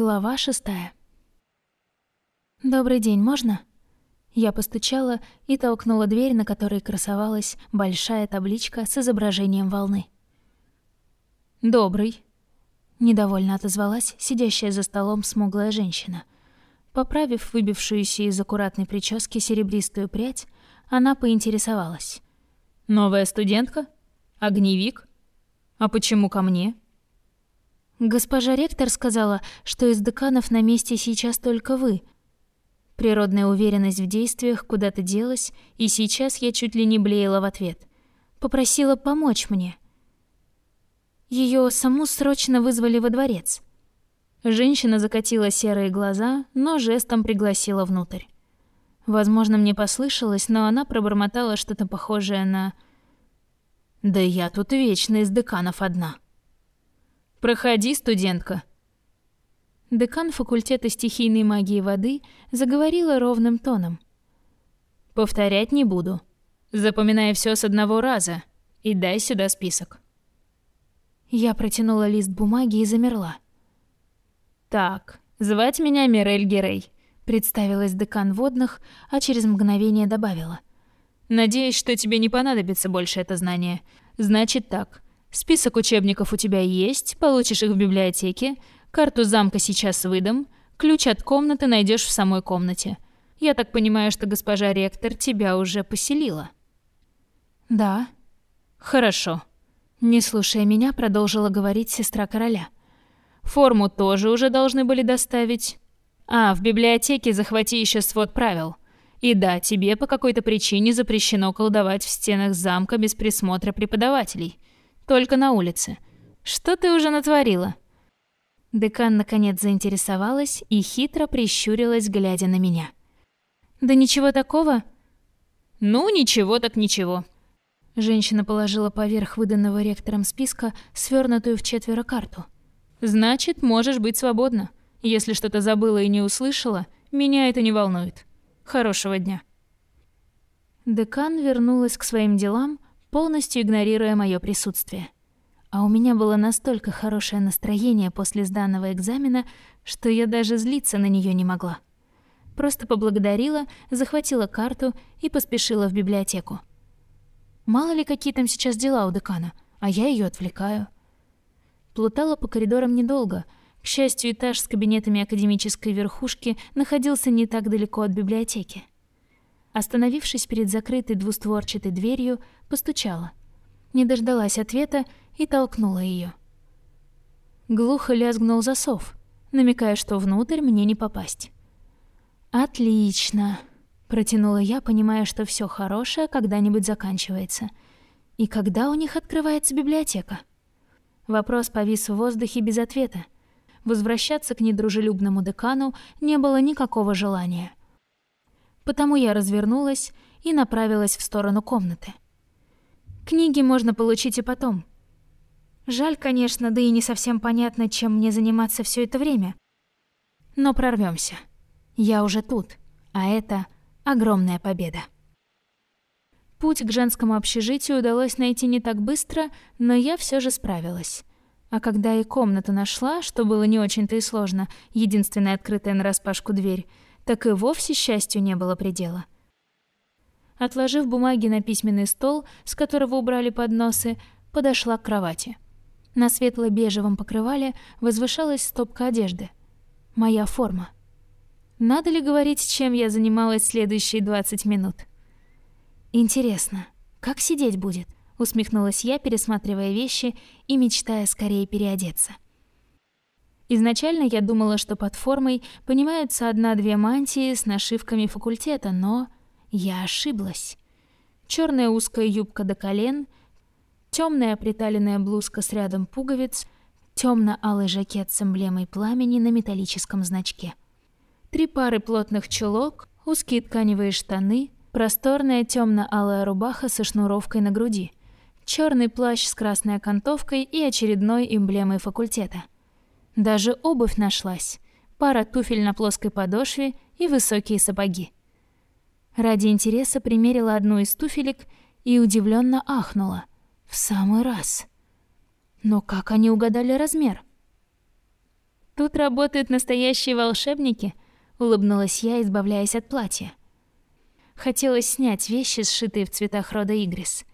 Глава шестая. «Добрый день, можно?» Я постучала и толкнула дверь, на которой красовалась большая табличка с изображением волны. «Добрый», — недовольно отозвалась сидящая за столом смуглая женщина. Поправив выбившуюся из аккуратной прически серебристую прядь, она поинтересовалась. «Новая студентка? Огневик? А почему ко мне?» Госпожа ректор сказала, что из деканов на месте сейчас только вы. Природная уверенность в действиях куда-то делась, и сейчас я чуть ли не блеяла в ответ. Попросила помочь мне. Ее саму срочно вызвали во дворец. Женщина закатила серые глаза, но жестом пригласила внутрь. Возможно, мне послышалось, но она пробормотала что-то похожее на «Да я тут вечно из деканов одна». Проходи, студентка. Декан факультета стихийной магии воды заговорила ровным тоном. Повторять не буду. Запоминай все с одного раза и дай сюда список. Я протянула лист бумаги и замерла. Так, звать меня Мирель Герей, представилась декан водных, а через мгновение добавила: Надеюсь, что тебе не понадобится больше это знание. Значит так, Список учебников у тебя есть, получишь их в библиотеке. Карту замка сейчас выдам. Ключ от комнаты найдешь в самой комнате. Я так понимаю, что госпожа ректор тебя уже поселила. Да. Хорошо. Не слушая меня, продолжила говорить сестра короля. Форму тоже уже должны были доставить. А, в библиотеке захвати еще свод правил. И да, тебе по какой-то причине запрещено колдовать в стенах замка без присмотра преподавателей. Только на улице. Что ты уже натворила?» Декан наконец заинтересовалась и хитро прищурилась, глядя на меня. «Да ничего такого?» «Ну, ничего так ничего». Женщина положила поверх выданного ректором списка свернутую в четверо карту. «Значит, можешь быть свободна. Если что-то забыла и не услышала, меня это не волнует. Хорошего дня». Декан вернулась к своим делам, полностью игнорируя мое присутствие. А у меня было настолько хорошее настроение после сданного экзамена, что я даже злиться на нее не могла. Просто поблагодарила, захватила карту и поспешила в библиотеку. Мало ли какие там сейчас дела у декана, а я ее отвлекаю. Плутала по коридорам недолго. К счастью, этаж с кабинетами академической верхушки находился не так далеко от библиотеки. Остановившись перед закрытой двустворчатой дверью, постучала. Не дождалась ответа и толкнула ее. Глухо лязгнул засов, намекая, что внутрь мне не попасть. «Отлично!» — протянула я, понимая, что все хорошее когда-нибудь заканчивается. «И когда у них открывается библиотека?» Вопрос повис в воздухе без ответа. Возвращаться к недружелюбному декану не было никакого желания — потому я развернулась и направилась в сторону комнаты. Книги можно получить и потом. Жаль, конечно, да и не совсем понятно, чем мне заниматься все это время. Но прорвемся. Я уже тут, а это огромная победа. Путь к женскому общежитию удалось найти не так быстро, но я все же справилась. А когда и комнату нашла, что было не очень-то и сложно, единственная открытая нараспашку дверь, так и вовсе счастью не было предела. Отложив бумаги на письменный стол, с которого убрали подносы, подошла к кровати. На светло-бежевом покрывале возвышалась стопка одежды. Моя форма. Надо ли говорить, чем я занималась следующие 20 минут? Интересно, как сидеть будет? Усмехнулась я, пересматривая вещи и мечтая скорее переодеться. Изначально я думала, что под формой понимаются одна-две мантии с нашивками факультета, но я ошиблась. Черная узкая юбка до колен, темная приталенная блузка с рядом пуговиц, темно-алый жакет с эмблемой пламени на металлическом значке. Три пары плотных чулок, узкие тканевые штаны, просторная темно-алая рубаха со шнуровкой на груди, черный плащ с красной окантовкой и очередной эмблемой факультета. Даже обувь нашлась. Пара туфель на плоской подошве и высокие сапоги. Ради интереса примерила одну из туфелек и удивленно ахнула. В самый раз. Но как они угадали размер? Тут работают настоящие волшебники, улыбнулась я, избавляясь от платья. Хотелось снять вещи, сшитые в цветах рода Игрис.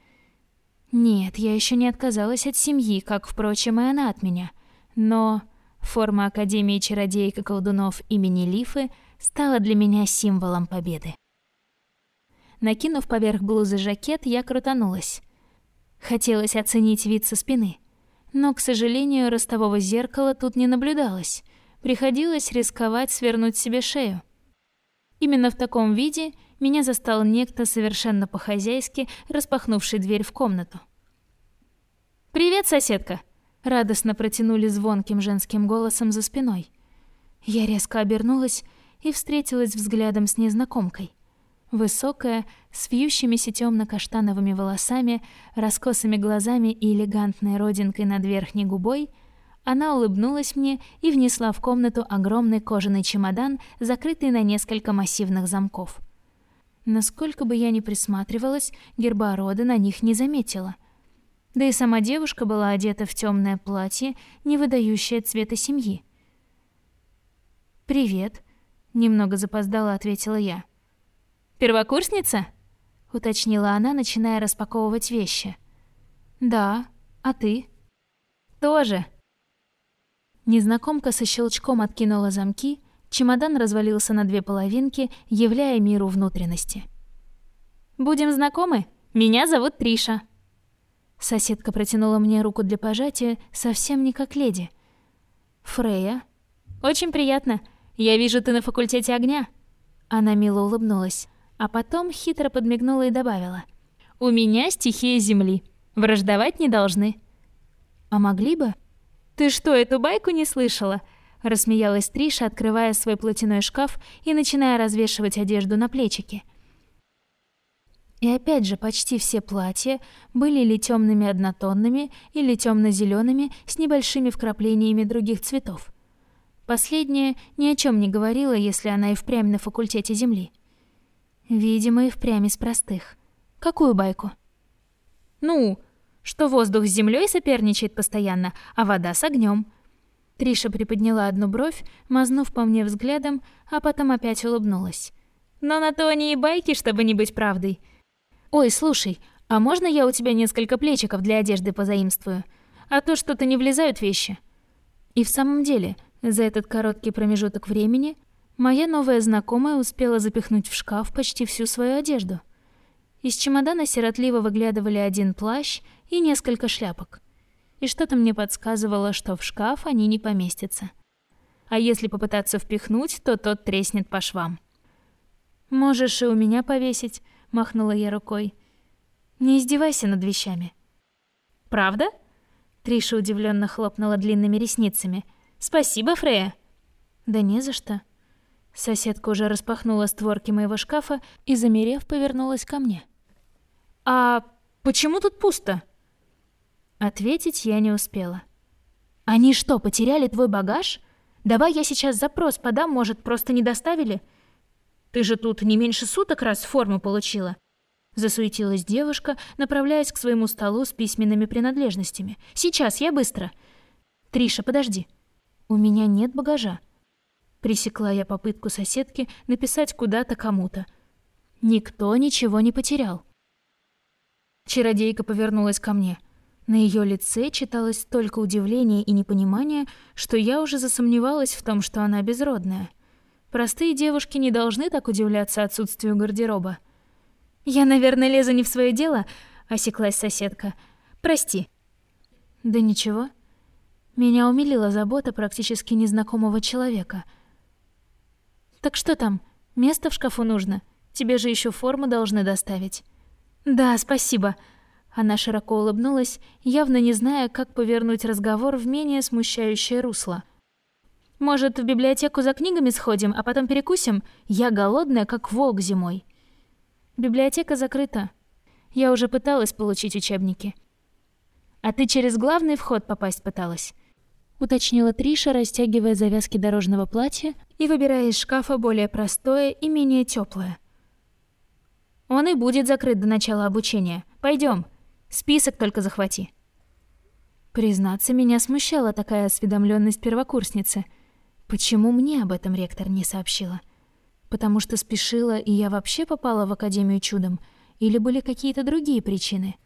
Нет, я еще не отказалась от семьи, как, впрочем, и она от меня. Но форма Академии чародеек и колдунов имени Лифы стала для меня символом победы. Накинув поверх блузы жакет, я крутанулась. Хотелось оценить вид со спины. Но, к сожалению, ростового зеркала тут не наблюдалось. Приходилось рисковать свернуть себе шею. Именно в таком виде меня застал некто совершенно по-хозяйски, распахнувший дверь в комнату. «Привет, соседка!» — радостно протянули звонким женским голосом за спиной. Я резко обернулась и встретилась взглядом с незнакомкой. Высокая, с вьющимися темно-каштановыми волосами, раскосыми глазами и элегантной родинкой над верхней губой, она улыбнулась мне и внесла в комнату огромный кожаный чемодан, закрытый на несколько массивных замков. Насколько бы я ни присматривалась, герба рода на них не заметила. Да и сама девушка была одета в темное платье, не выдающее цвета семьи. «Привет», — немного запоздала ответила я. «Первокурсница?» — уточнила она, начиная распаковывать вещи. «Да, а ты?» «Тоже». Незнакомка со щелчком откинула замки, чемодан развалился на две половинки, являя миру внутренности. «Будем знакомы? Меня зовут Триша». Соседка протянула мне руку для пожатия, совсем не как леди. «Фрея?» «Очень приятно. Я вижу, ты на факультете огня». Она мило улыбнулась а потом хитро подмигнула и добавила. «У меня стихия земли. Враждовать не должны». «А могли бы?» «Ты что, эту байку не слышала?» Рассмеялась Триша, открывая свой платяной шкаф и начиная развешивать одежду на плечики. И опять же, почти все платья были или темными однотонными, или темно-зелеными с небольшими вкраплениями других цветов. Последнее ни о чем не говорила, если она и впрямь на факультете Земли. Видимо, и впрямь из простых. Какую байку? Ну, что воздух с землей соперничает постоянно, а вода с огнем. Триша приподняла одну бровь, мазнув по мне взглядом, а потом опять улыбнулась. Но на то они и байки, чтобы не быть правдой. Ой, слушай, а можно я у тебя несколько плечиков для одежды позаимствую? А то что-то не влезают вещи. И в самом деле, за этот короткий промежуток времени Моя новая знакомая успела запихнуть в шкаф почти всю свою одежду. Из чемодана сиротливо выглядывали один плащ и несколько шляпок. И что-то мне подсказывало, что в шкаф они не поместятся. А если попытаться впихнуть, то тот треснет по швам. «Можешь и у меня повесить», — махнула я рукой. «Не издевайся над вещами». «Правда?» Триша удивленно хлопнула длинными ресницами. «Спасибо, Фрея». «Да не за что». Соседка уже распахнула створки моего шкафа и, замерев, повернулась ко мне. «А почему тут пусто?» Ответить я не успела. «Они что, потеряли твой багаж? Давай я сейчас запрос подам, может, просто не доставили? Ты же тут не меньше суток раз форму получила». Засуетилась девушка, направляясь к своему столу с письменными принадлежностями. «Сейчас, я быстро». «Триша, подожди. У меня нет багажа. Пресекла я попытку соседки написать куда-то кому-то. Никто ничего не потерял. Чародейка повернулась ко мне. На ее лице читалось столько удивления и непонимания, что я уже засомневалась в том, что она безродная. Простые девушки не должны так удивляться отсутствию гардероба. «Я, наверное, лезу не в свое дело», — осеклась соседка. «Прости». «Да ничего». Меня умилила забота практически незнакомого человека — «Так что там? Место в шкафу нужно. Тебе же еще форму должны доставить». «Да, спасибо». Она широко улыбнулась, явно не зная, как повернуть разговор в менее смущающее русло. «Может, в библиотеку за книгами сходим, а потом перекусим? Я голодная, как волк зимой». «Библиотека закрыта. Я уже пыталась получить учебники». «А ты через главный вход попасть пыталась?» уточнила Триша, растягивая завязки дорожного платья и выбирая из шкафа более простое и менее теплое. Он и будет закрыт до начала обучения. Пойдем. Список только захвати. Признаться, меня смущала такая осведомленность первокурсницы. Почему мне об этом ректор не сообщила? Потому что спешила, и я вообще попала в Академию чудом? Или были какие-то другие причины?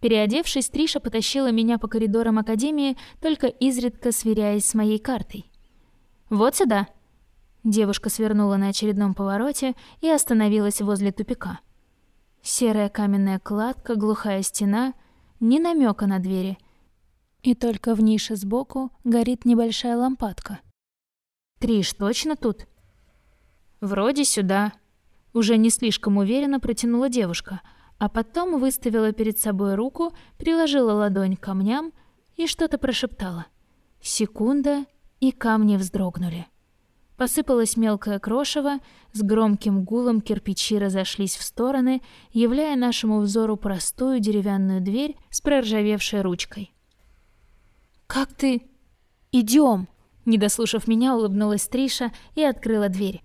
Переодевшись, Триша потащила меня по коридорам Академии, только изредка сверяясь с моей картой. «Вот сюда!» Девушка свернула на очередном повороте и остановилась возле тупика. Серая каменная кладка, глухая стена, ни намека на двери. И только в нише сбоку горит небольшая лампадка. «Триш, точно тут?» «Вроде сюда». Уже не слишком уверенно протянула девушка, а потом выставила перед собой руку, приложила ладонь к камням и что-то прошептала. Секунда, и камни вздрогнули. Посыпалось мелкое крошево, с громким гулом кирпичи разошлись в стороны, являя нашему взору простую деревянную дверь с проржавевшей ручкой. «Как ты...» «Идем!» Не дослушав меня, улыбнулась Триша и открыла дверь.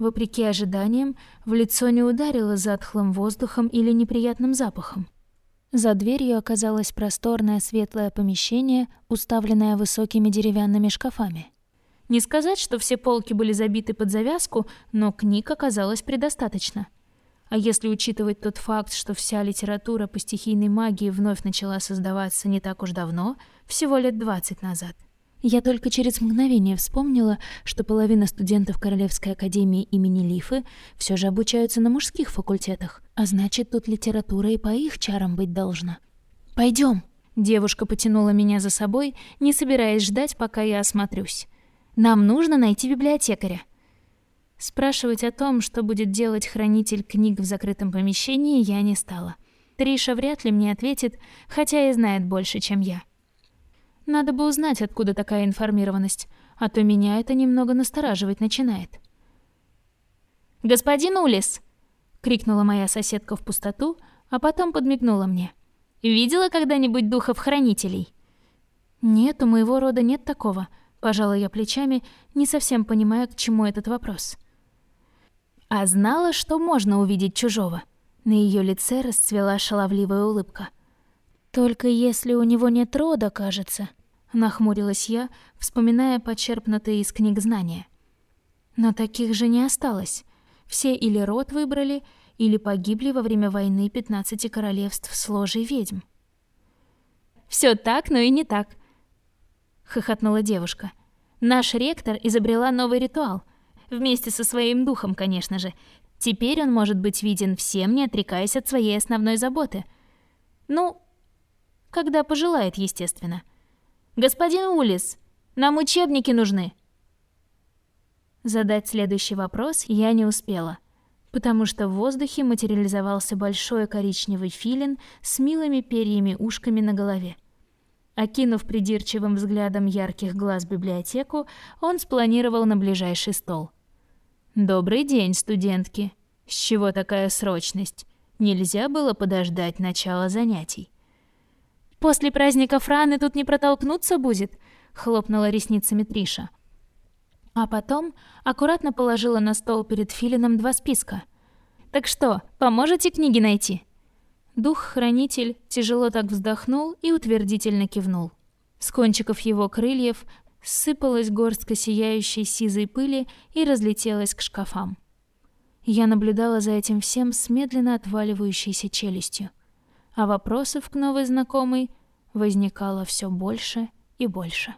Вопреки ожиданиям, в лицо не ударило затхлым воздухом или неприятным запахом. За дверью оказалось просторное светлое помещение, уставленное высокими деревянными шкафами. Не сказать, что все полки были забиты под завязку, но книг оказалось предостаточно. А если учитывать тот факт, что вся литература по стихийной магии вновь начала создаваться не так уж давно, всего лет 20 назад. Я только через мгновение вспомнила, что половина студентов Королевской академии имени Лифы все же обучаются на мужских факультетах, а значит, тут литература и по их чарам быть должна. Пойдем. Девушка потянула меня за собой, не собираясь ждать, пока я осмотрюсь. Нам нужно найти библиотекаря. Спрашивать о том, что будет делать хранитель книг в закрытом помещении, я не стала. Триша вряд ли мне ответит, хотя и знает больше, чем я. Надо бы узнать, откуда такая информированность, а то меня это немного настораживать начинает. «Господин Улис!» — крикнула моя соседка в пустоту, а потом подмигнула мне. «Видела когда-нибудь духов-хранителей?» «Нет, у моего рода нет такого», — пожала я плечами, не совсем понимая, к чему этот вопрос. «А знала, что можно увидеть чужого?» На ее лице расцвела шаловливая улыбка. «Только если у него нет рода, кажется», Нахмурилась я, вспоминая почерпнутые из книг знания. Но таких же не осталось. Все или род выбрали, или погибли во время войны пятнадцати королевств с ложей ведьм. Все так, но и не так», — хохотнула девушка. «Наш ректор изобрела новый ритуал. Вместе со своим духом, конечно же. Теперь он может быть виден всем, не отрекаясь от своей основной заботы. Ну, когда пожелает, естественно. «Господин Улис, нам учебники нужны!» Задать следующий вопрос я не успела, потому что в воздухе материализовался большой коричневый филин с милыми перьями-ушками на голове. Окинув придирчивым взглядом ярких глаз библиотеку, он спланировал на ближайший стол. «Добрый день, студентки. С чего такая срочность? Нельзя было подождать начала занятий?» После праздника Франы тут не протолкнуться будет, хлопнула ресницами Триша. А потом аккуратно положила на стол перед Филином два списка. Так что, поможете книги найти? Дух-хранитель тяжело так вздохнул и утвердительно кивнул. С кончиков его крыльев сыпалась горстка сияющей сизой пыли и разлетелась к шкафам. Я наблюдала за этим всем с медленно отваливающейся челюстью а вопросов к новой знакомой возникало все больше и больше.